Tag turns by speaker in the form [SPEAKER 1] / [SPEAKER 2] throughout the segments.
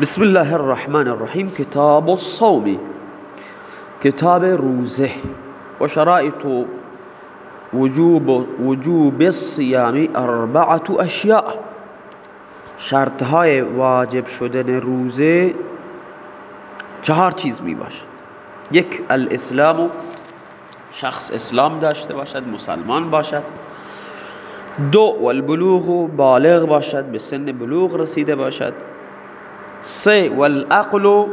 [SPEAKER 1] بسم الله الرحمن الرحیم کتاب الصوم کتاب روزه و شرائط وجوب وجوب الصيام اربعه اشیاء شرط های واجب شدن روزه چهار چیز می باشد یک الاسلام شخص اسلام داشته باشد مسلمان باشد دو والبلوغ بالغ باشد به سن بلوغ رسیده باشد سه والعقل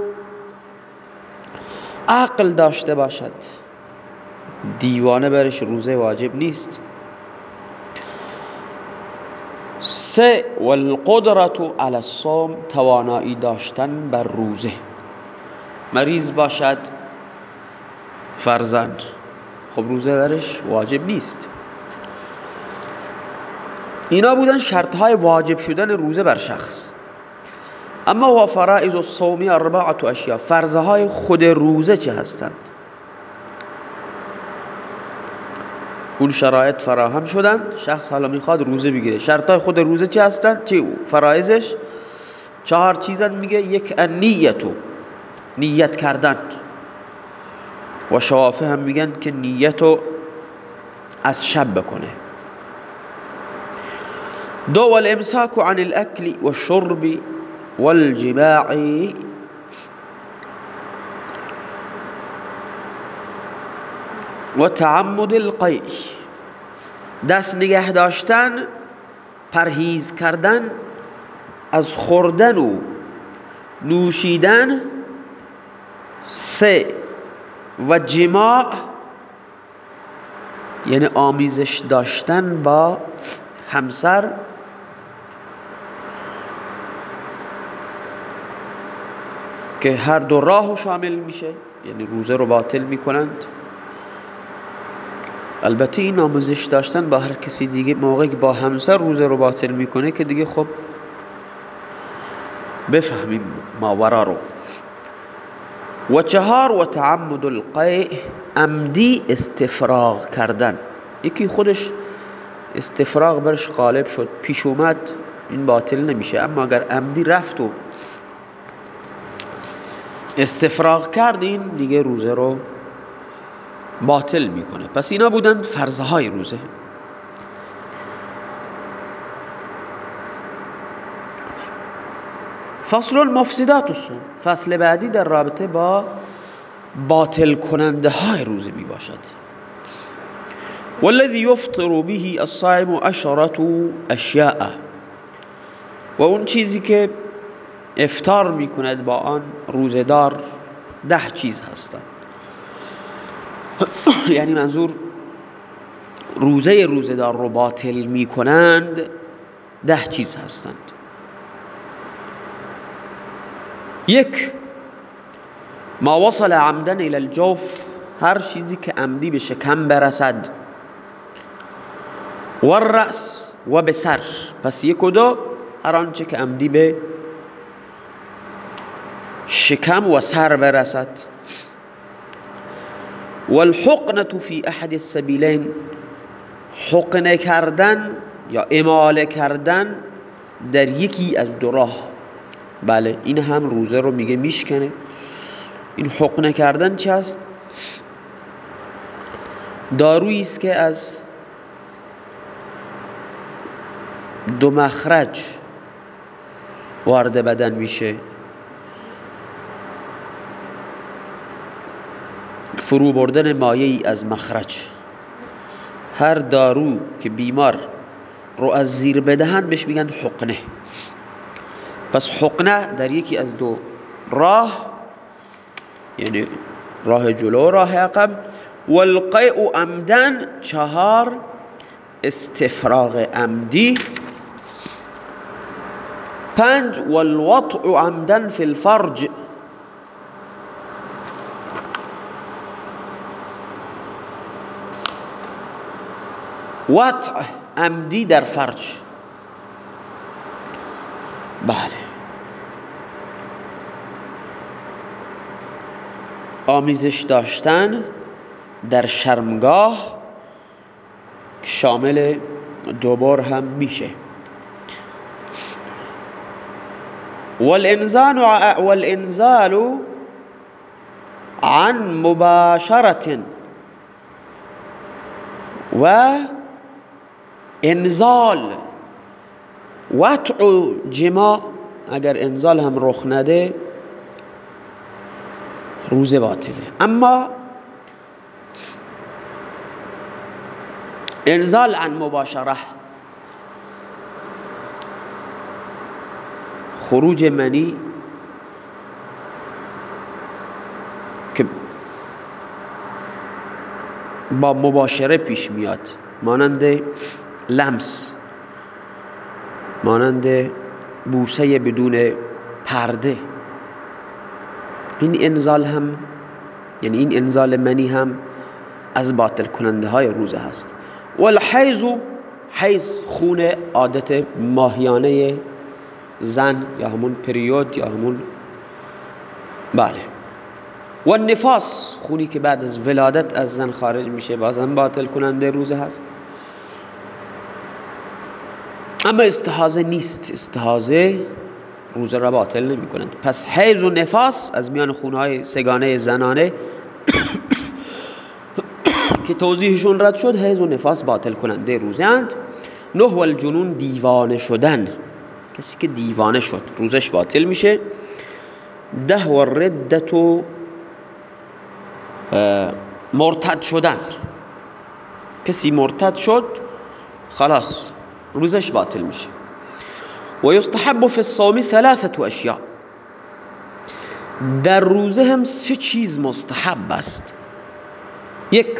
[SPEAKER 1] عقل داشته باشد. دیوانه برش روزه واجب نیست. سه والقدرت على الصوم توانایی داشتن بر روزه. مریض باشد فرزند. خب روزه برش واجب نیست. اینا بودن شرط های واجب شدن روزه بر شخص. اما و فرائض الصوم اربعه اشیاء. فرض های خود روزه چه هستند؟ اون شرایط فراهم شدن شخص حالا می‌خواد روزه بگیره. شرط های خود روزه چه هستند؟ چه فرائضش؟ چهار چیزن میگه. یک نیتو نیت کردن. و شوافه هم میگن که نیتو از شب بکنه. دو والامساك عن الاكل والشرب والجماع و تعمد القیع دست نگه داشتن پرهیز کردن از خوردن و نوشیدن. سه و جماع یعنی آمیزش داشتن با همسر. که هر دو راه شامل میشه یعنی روزه رو باطل می‌کنند. البته این آموزش داشتن با هر کسی دیگه موقعی که با همسر روزه رو باطل می‌کنه که دیگه خب بفهمیم ماورا رو. و چهار و تعمد القیع عمدی استفراغ کردن. یکی خودش استفراغ برش غالب شد پیش اومد این باطل نمیشه. اما اگر عمدی رفت و استفراغ کردین دیگه روزه رو باطل می‌کنه. پس اینا بودن فرضهای روزه. فصل المفسدات الصوم فصل بعدی در رابطه با باطل کننده های روزه می باشد والذي يفطر به الصائم عشرة اشیاء. و اون چیزی که افطار می‌کند با آن روزدار ده چیز هستند. یعنی منظور روزه روزدار رو باطل می‌کنند ده چیز هستند. یک ما وصل عمدن الى الجوف هر چیزی که عمدی به شکم برسد. و الرأس و به سر. پس یک و دو هر آنچه که عمدی به شکم و سر برسد. والحقنة في احد السبیلین حقنه کردن یا اماله کردن در یکی از دو راه. بله این هم روزه رو میگه میشکنه. این حقنه کردن چه است؟ دارویی است که از دو مخرج وارد بدن میشه. فرو بردن مایه ای از مخرج. هر دارو که بیمار رو از زیر بدهند بهش میگن حقنه. پس حقنه در یکی از دو راه یعنی راه جلو راه عقب والقیع عمدن چهار استفراغ عمدی. پنج والوطع عمدن فی الفرج. وطع عمدی در فرج. بله. آمیزش داشتن در شرمگاه شامل دوبار هم میشه. والانزال والانزال عن مباشرة. و انزال. وطع جما اگر انزال هم رخ نده روزه باطله. اما انزال عن مباشره. خروج منی که با مباشره پیش میاد. مانند لمس مانند بوسه بدون پرده. این انزال هم یعنی این انزال منی هم از باطل کننده های روزه هست. والحیز حیز خون عادت ماهیانه زن یا همون پریود یا همون بله. و نفاس خونی که بعد از ولادت از زن خارج میشه بازم باطل کننده روزه هست. اما استحاضه نیست. استحاضه روزه را باطل نمی کنند پس حیض و نفاس از میان خونهای سگانه زنانه که توضیحشون رد شد حیض و نفاس باطل کننده روزه اند. نه و الجنون دیوانه شدن. کسی که دیوانه شد روزش باطل میشه. ده و ردت و مرتد شدن. کسی مرتد شد خلاص. روزش باطل میشه. و یستحب فی الصوم ثلاثه اشیاء در روزه هم سه چیز مستحب است. یک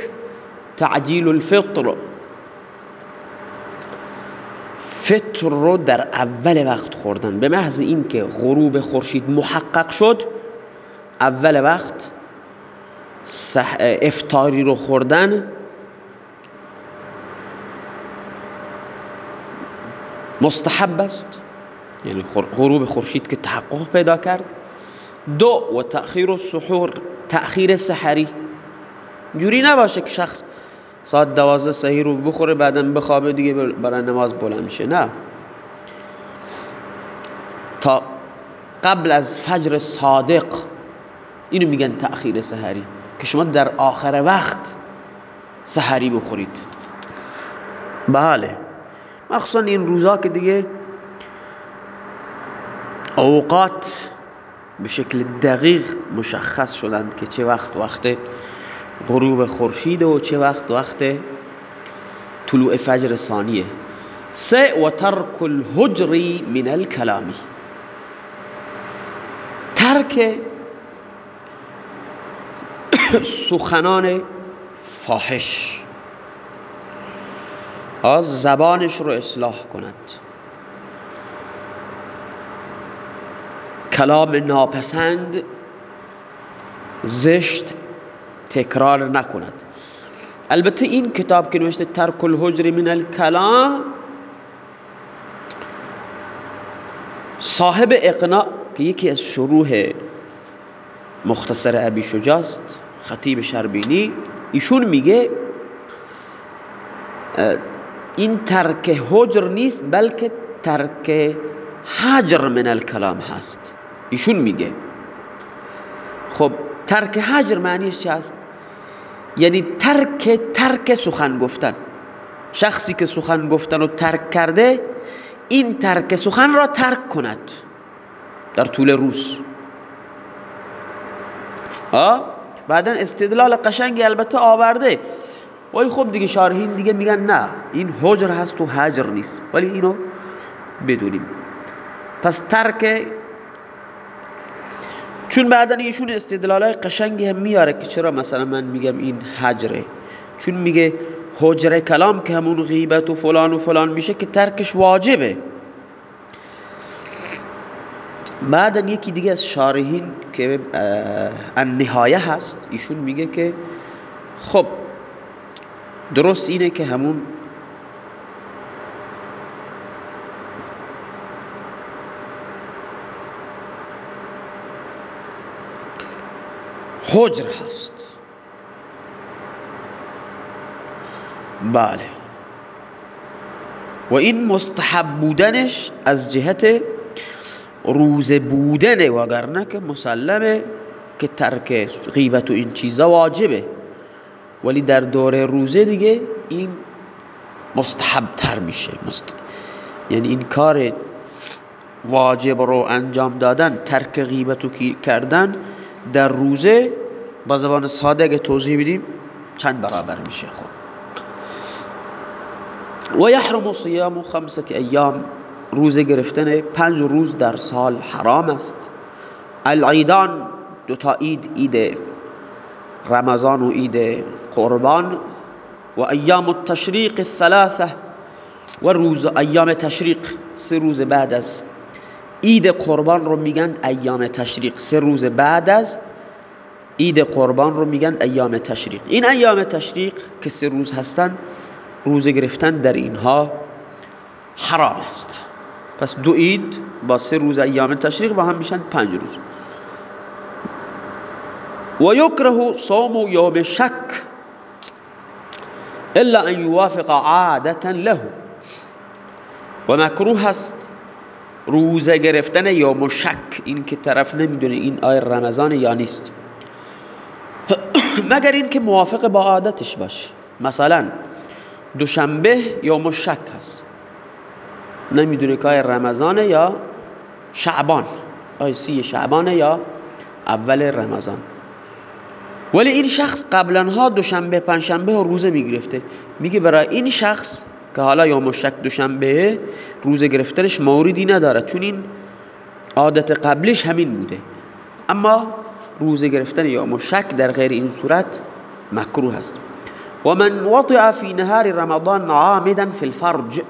[SPEAKER 1] تعجیل الفطر. فطر رو در اول وقت خوردن. به محض اینکه غروب خورشید محقق شد اول وقت افطاری رو خوردن. مستحب است. یعنی غروب خورشید که تحقق پیدا کرد. دو و تأخیر السحور تأخیر سحری. جوری نباشه که شخص ساعت دوازده سحری رو بخوره بعدا بخوابه دیگه برای نماز بلند میشه. نه. تا قبل از فجر صادق اینو میگن تأخیر سحری. که شما در آخر وقت سحری بخورید. بله. مخصوصا این روزا که دیگه اوقات به شکل دقیق مشخص شدند که چه وقت وقت غروب خورشید و چه وقت وقت طلوع فجر ثانیه. سه و ترک الهجری من الکلامی ترک سخنان فاحش. از زبانش رو اصلاح کند. کلام ناپسند زشت تکرار نکند. البته این کتاب که نوشته ترک الحجر من الکلام صاحب اقناع که یکی از شروح مختصر ابی شجاست خطیب شربینی ایشون میگه این ترک حجر نیست بلکه ترک حجر من الکلام هست. ایشون میگه. خب ترک حجر معنیش چه هست؟ یعنی ترک ترک سخن گفتن. شخصی که سخن گفتن رو ترک کرده این ترک سخن را ترک کند. در طول روز. آه؟ بعدا استدلال قشنگی البته آورده. ولی خب دیگه شارحین دیگه میگن نه این حجر هست و حجر نیست. ولی اینو بدونیم. پس ترک چون بعدا ایشون استدلالای قشنگی هم میاره که چرا مثلا من میگم این حجره چون میگه حجر کلام که همون غیبت و فلان و فلان میشه که ترکش واجبه. بعدا یکی دیگه از شارحین که النهایه هست ایشون میگه که خب درست اینه که همون حجر هست. بله. و این مستحب بودنش از جهت روزه بودنه وگرنه که مسلمه که ترک غیبت و این چیزا واجبه. ولی در دوره روزه دیگه این مستحب تر میشه. مست... یعنی این کار واجب رو انجام دادن ترک غیبت کردن در روزه با زبان ساده اگه توضیح بدیم چند برابر میشه. خب. و یحرم صیام خمسه ایام. روزه گرفتن پنج روز در سال حرام است. العیدان دو تا عید عید رمضان و عید قربان و ایام التشریق الثلاثه و روز ایام تشریق سه روز بعد از عید قربان رو میگن ایام تشریق. سه روز بعد از عید قربان رو میگن ایام تشریق. این ایام تشریق که سه روز هستن روزه گرفتن در اینها حرام است. پس دو عید با سه روز ایام تشریق با هم میشن پنج روز. و یکره صوم یوم شک. الا ان یوافق عادتا له. و مکروه است روزه گرفتن یوم شک این که طرف نمی‌دونه این آی رمضان یا نیست. مگر این که موافق با عادتش باشه مثلا دوشنبه یوم شک هست. نمی‌دونه که آیا رمضانه یا شعبان. آیا سی شعبانه یا اول رمضان. ولی این شخص قبلا ها دوشنبه پنجشنبه و روزه می‌گرفته. میگه برای این شخص که حالا یا مشک دوشنبه روزه گرفتنش موردی نداره. چون این عادت قبلش همین بوده. اما روزه گرفتن یا مشک در غیر این صورت مکروه است و من وطع فی نهار رمضان عامدا فی الفرج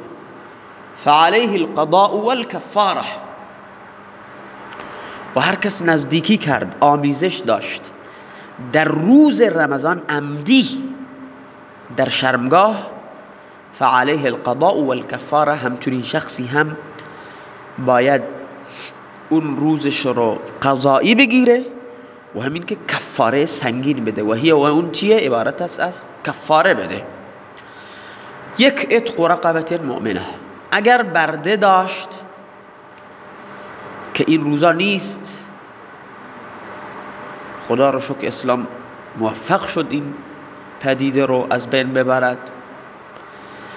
[SPEAKER 1] فعليه القضاء والكفاره و هر کس نزدیکی کرد آمیزش داشت. در روز رمضان عمدی در شرمگاه فعليه القضاء والكفاره همچنین شخصی هم باید اون روزش رو قضایی بگیره و همین که کفاره سنگین بده. و هی و اون چیه؟ عبارت است از کفاره بده. یک اتق رقبت مؤمنه اگر برده داشت که این روزا نیست خدا رو شکر اسلام موفق شد این پدیده رو از بین ببرد.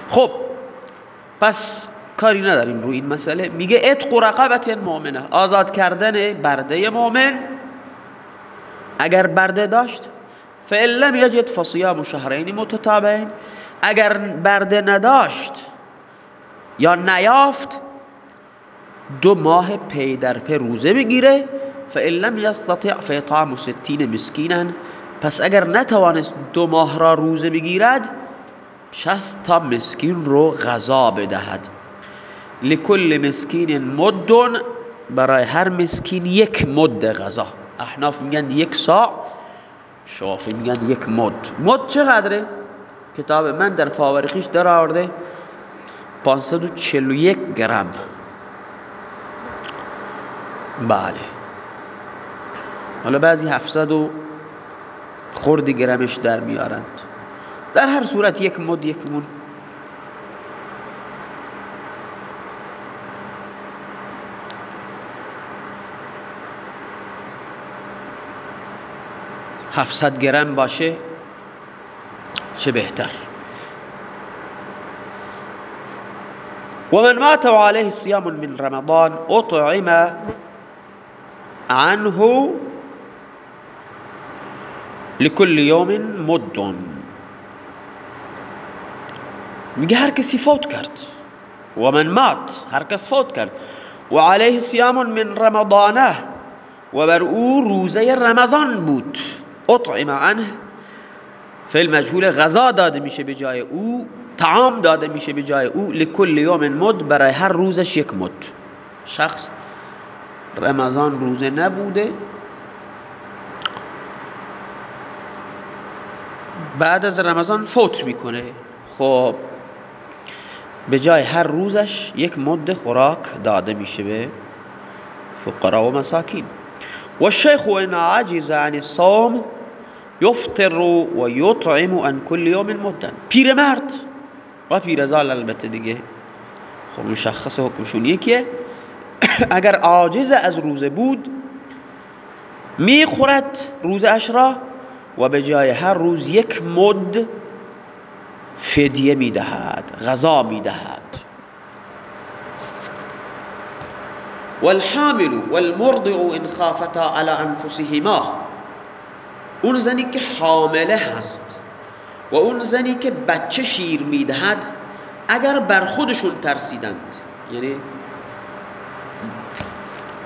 [SPEAKER 1] خب پس کاری نداریم رو این مسئله. میگه اتق رقبت مؤمنه آزاد کردن برده مؤمن. اگر برده داشت فإن لم یجد فصیام شهرین متتابعین. اگر برده نداشت یا نیافت دو ماه پی در پی روزه بگیره. فإن لم یستطع فإطعام ستین مسکینا پس اگر نتوانست دو ماه را روزه بگیرد شست تا مسکین رو غذا بدهد. لکل مسکین مد برای هر مسکین یک مد غذا. احناف میگن یک ساع شافی میگن یک مد. مد چقدره؟ کتاب من در پاورقیش در آورده 541 گرم. بله. حالا بعضی 700 و خوردی گرمش در میارند. در هر صورت یک مد یک مون. هفتصد گرم باشه چه بهتر. ومن مات وعليه صيام من رمضان اطعم عنه لكل يوم مد. میگه هر کسی فوت کرد و من مات هر کس فوت کرد. و علیه صیام من رمضانه و بر او روزه رمضان بود. اطعم عنه. فعل غذا داده میشه به جای او تعام داده میشه به جای او. لکل یوم مد برای هر روزش یک مد. شخص رمضان روزه نبوده بعد از رمضان فوت می‌کنه. خب به جای هر روزش یک مد خوراک داده میشه به فقرا و مساکین. و الشیخ ان عجز عن الصوم یفطر و یطعم كل یوم مدن. پیرمرد و پیرزال البته دیگه. خب مشخص حکمشون یکیه. اگر عاجز از روزه بود می‌خورد روز را. و به جای هر روز یک مد فدیه می‌دهد غذا می‌دهد والحامل والمرضع ان خافتا على انفسهما. اون زنی که حامله هست و اون زنی که بچه شیر می‌دهد اگر بر خودشون ترسیدند یعنی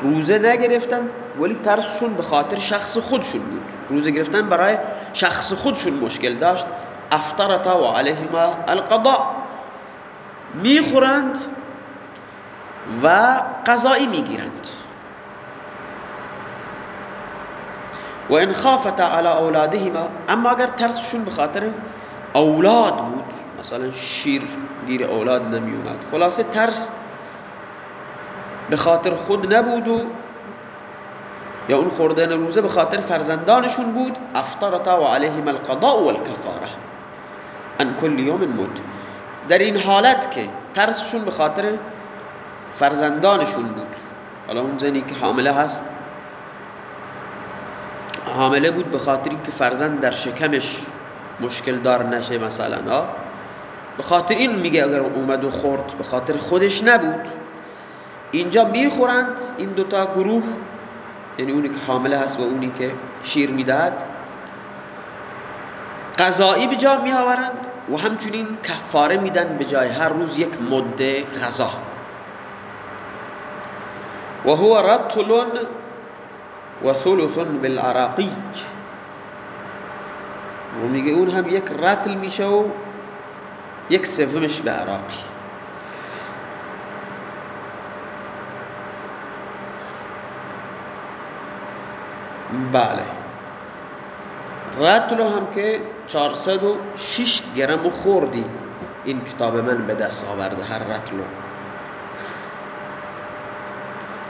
[SPEAKER 1] روزه نگرفتن ولی ترسشون به خاطر شخص خودشون بود. روزه گرفتن برای شخص خودشون مشکل داشت. افطرتا و علیهما القضاء. می‌خورند و قضایی می‌گیرند. و ان خافتا على اولادهما اما اگر ترسشون به خاطر اولاد بود مثلا شیر گیر اولاد نمی اومد خلاصه ترس به خاطر خود نبود و یا اون خوردن روزه به خاطر فرزندانشون بود. افطرتا و علیهم القضاء والکفاره. ان کل یوم مد در این حالت که ترسشون به خاطر فرزندانشون بود. حالا اون زنی که حامله هست حامله بود به خاطر اینکه فرزند در شکمش مشکل دار نشه مثلا ها به خاطر این میگه اگر اومد و خورد به خاطر خودش نبود. اینجا می‌خورند این دوتا گروه یعنی اونی که حامله هست و اونی که شیر می‌دهد. قضایی به جا می و همچنین کفاره میدن به جای هر روز یک مده غذا. و هو رطل و ثلث بالعراقی و میگه اون هم یک رتل میشه و یک سومش به عراقی. بله. رتل هم که 406 گرم خوردی. این کتاب من به دست آورده هر رتلو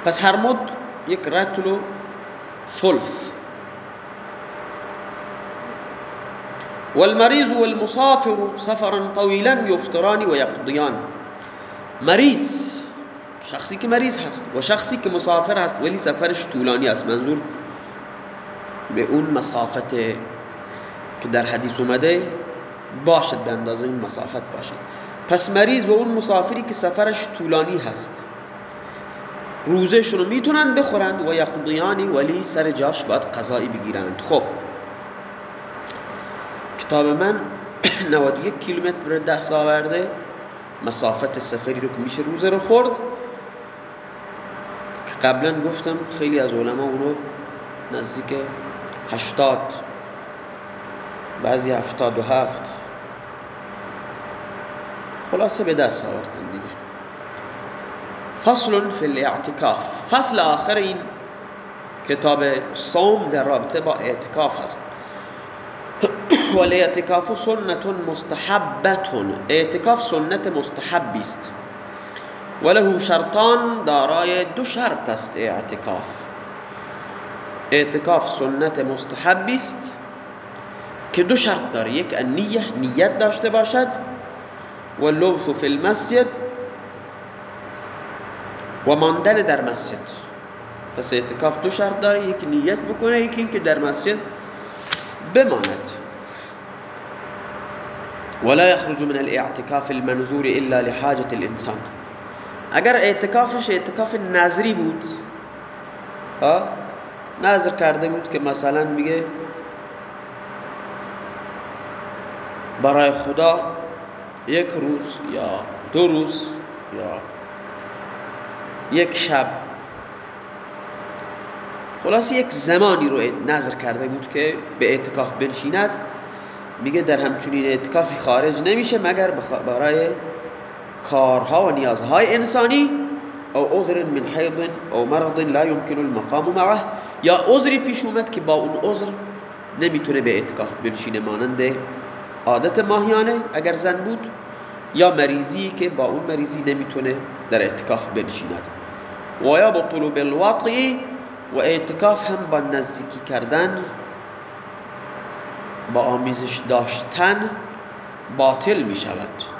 [SPEAKER 1] پس هر مد یک رتلو ثلث والمريض والمسافر سفرا طويلا يفطران ويقضيان مریض شخصی که مریض هست و شخصی که مسافر هست ولی سفرش طولانی است. منظور به اون مسافت که در حدیث اومده باشد به اندازه این مسافت باشد. پس مریض و اون مسافری که سفرش طولانی هست روزشون رو می‌تونن بخورند و یقضیانی ولی سر جاش باید قضایی بگیرند. خب کتاب من 91 کیلومتر بر دست آورده مسافت سفری رو که میشه روزه رو خورد. قبلا گفتم خیلی از علما اونو نزدیک 80 بعضی 77 خلاصه به دست آوردن دیگه. فصل فی الاعتکاف. فصل آخر این کتاب صوم در رابطه با اعتکاف هست. والاعتکاف سنت مستحبت. اعتکاف سنت مستحبی است. وله شرطان دارای دو شرط است اعتکاف. اعتکاف سنت مستحبی است که دو شرط داره. یک نیه نیت داشته باشد و لبث فی المسجد و ماندن در مسجد. پس اعتکاف دو شرط داره. یکی نیت بکنه یکی اینکه در مسجد بماند. ولا يخرج من الاعتكاف المنظور الا لحاجة الانسان. اگر اعتکافش اعتکاف نظری بود نظر کرده بود که مثلا میگه برای خدا یک روز یا دو روز یا یک شب. خلاص یک زمانی رو نظر کرده بود که به اعتکاف بنشیند. میگه در همچنین اعتکافی خارج نمیشه مگر برای کارها و نیازهای انسانی. او عذر من حیض او مرض لا يمكن المقام معه. یا عذری پیش اومد که با اون عذر نمی‌تونه به اعتکاف بنشینه مانند عادت ماهیانه اگر زن بود یا مریضی که با اون مریضی نمی‌تونه در اعتکاف بنشیند و یبطل بالوطع و اعتکاف هم با نزدیکی کردن با آمیزش داشتن باطل می شود